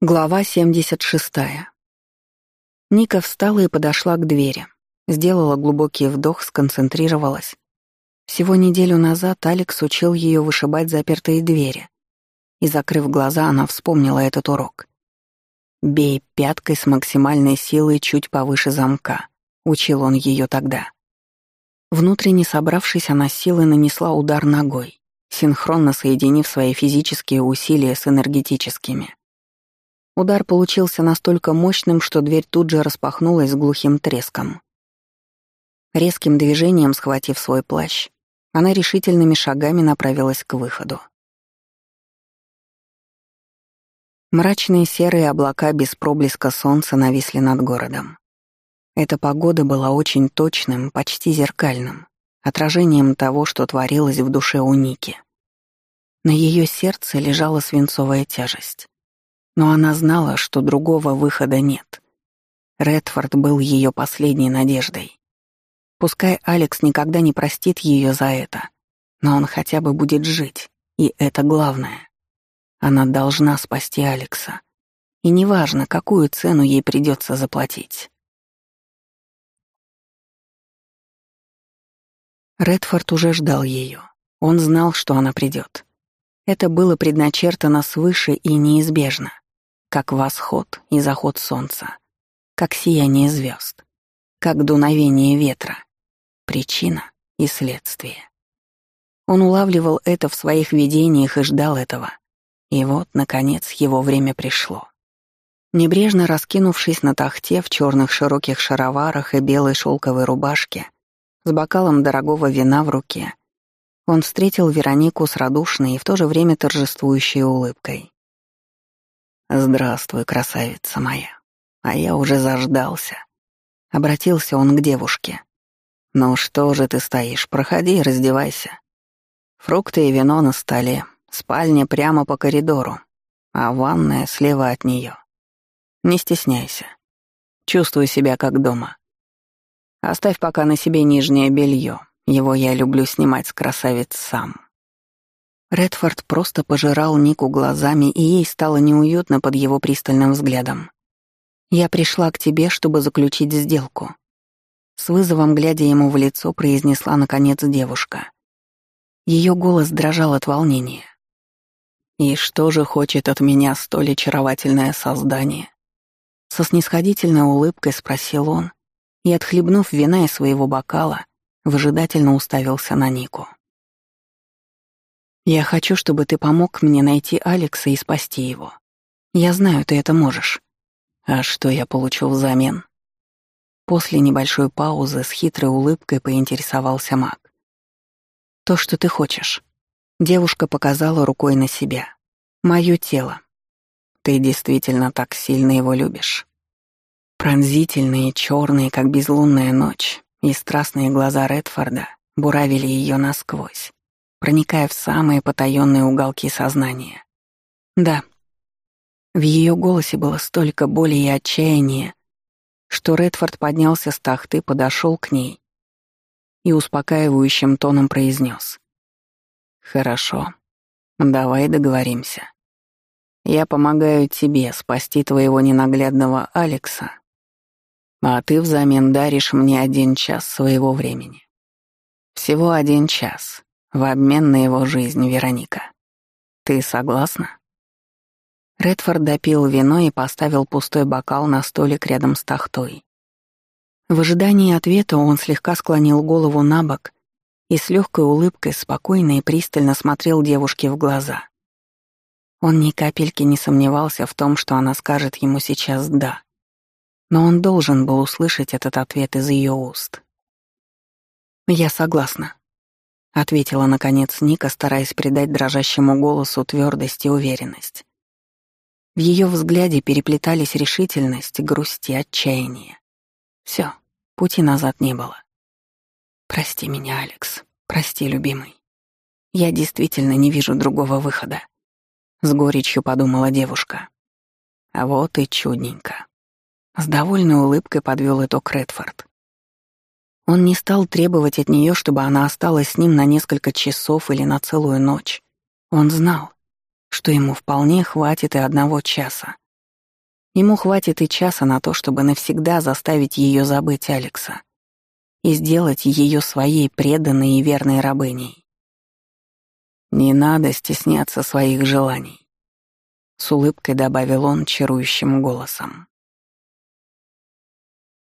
Глава 76. Ника встала и подошла к двери. Сделала глубокий вдох, сконцентрировалась. Всего неделю назад Алекс учил ее вышибать запертые двери. И, закрыв глаза, она вспомнила этот урок. «Бей пяткой с максимальной силой чуть повыше замка», — учил он ее тогда. Внутренне собравшись, она силой нанесла удар ногой, синхронно соединив свои физические усилия с энергетическими — Удар получился настолько мощным, что дверь тут же распахнулась с глухим треском. Резким движением схватив свой плащ, она решительными шагами направилась к выходу. Мрачные серые облака без проблеска солнца нависли над городом. Эта погода была очень точным, почти зеркальным, отражением того, что творилось в душе у Ники. На ее сердце лежала свинцовая тяжесть. Но она знала, что другого выхода нет. Редфорд был ее последней надеждой. Пускай Алекс никогда не простит ее за это, но он хотя бы будет жить, и это главное. Она должна спасти Алекса. И неважно, какую цену ей придется заплатить. Редфорд уже ждал ее. Он знал, что она придет. Это было предначертано свыше и неизбежно как восход и заход солнца, как сияние звезд, как дуновение ветра, причина и следствие. Он улавливал это в своих видениях и ждал этого. И вот, наконец, его время пришло. Небрежно раскинувшись на тахте в черных широких шароварах и белой шелковой рубашке, с бокалом дорогого вина в руке, он встретил Веронику с радушной и в то же время торжествующей улыбкой. «Здравствуй, красавица моя. А я уже заждался». Обратился он к девушке. «Ну что же ты стоишь? Проходи раздевайся. Фрукты и вино на столе, спальня прямо по коридору, а ванная слева от нее. Не стесняйся. Чувствуй себя как дома. Оставь пока на себе нижнее белье. Его я люблю снимать с красавиц сам. Редфорд просто пожирал Нику глазами, и ей стало неуютно под его пристальным взглядом. «Я пришла к тебе, чтобы заключить сделку». С вызовом, глядя ему в лицо, произнесла, наконец, девушка. Ее голос дрожал от волнения. «И что же хочет от меня столь очаровательное создание?» Со снисходительной улыбкой спросил он, и, отхлебнув вина из своего бокала, выжидательно уставился на Нику. Я хочу, чтобы ты помог мне найти Алекса и спасти его. Я знаю, ты это можешь. А что я получу взамен? После небольшой паузы с хитрой улыбкой поинтересовался маг. То, что ты хочешь. Девушка показала рукой на себя. Моё тело. Ты действительно так сильно его любишь. Пронзительные, черные, как безлунная ночь, и страстные глаза Редфорда буравили ее насквозь проникая в самые потаенные уголки сознания. Да. В ее голосе было столько боли и отчаяния, что Редфорд поднялся с тахты, подошел к ней и успокаивающим тоном произнес: «Хорошо, давай договоримся. Я помогаю тебе спасти твоего ненаглядного Алекса, а ты взамен даришь мне один час своего времени. Всего один час, в обмен на его жизнь, Вероника. Ты согласна?» Редфорд допил вино и поставил пустой бокал на столик рядом с тахтой. В ожидании ответа он слегка склонил голову на бок и с легкой улыбкой спокойно и пристально смотрел девушке в глаза. Он ни капельки не сомневался в том, что она скажет ему сейчас «да». Но он должен был услышать этот ответ из ее уст. «Я согласна», — ответила, наконец, Ника, стараясь придать дрожащему голосу твердость и уверенность. В ее взгляде переплетались решительность, грусть и отчаяние. Все, пути назад не было. «Прости меня, Алекс. Прости, любимый. Я действительно не вижу другого выхода», — с горечью подумала девушка. А вот и чудненько. С довольной улыбкой подвел итог Редфорд. Он не стал требовать от нее, чтобы она осталась с ним на несколько часов или на целую ночь. Он знал, что ему вполне хватит и одного часа, Ему хватит и часа на то, чтобы навсегда заставить ее забыть Алекса и сделать ее своей преданной и верной рабыней. «Не надо стесняться своих желаний», — с улыбкой добавил он чарующим голосом.